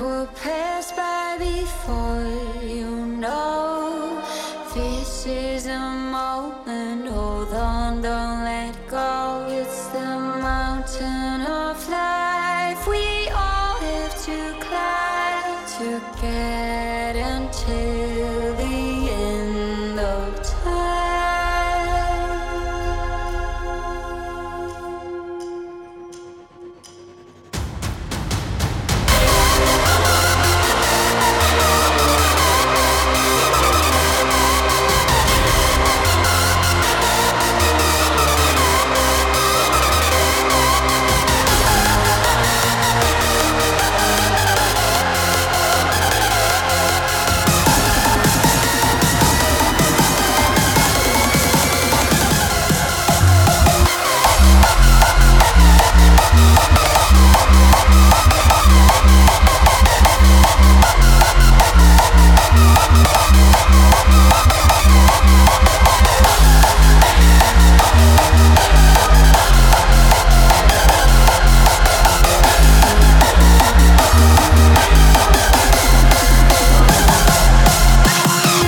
We'll pass by before you know. This is a moment, hold on, don't let go. It's the mountain of life we all have to climb to get until. Thank you.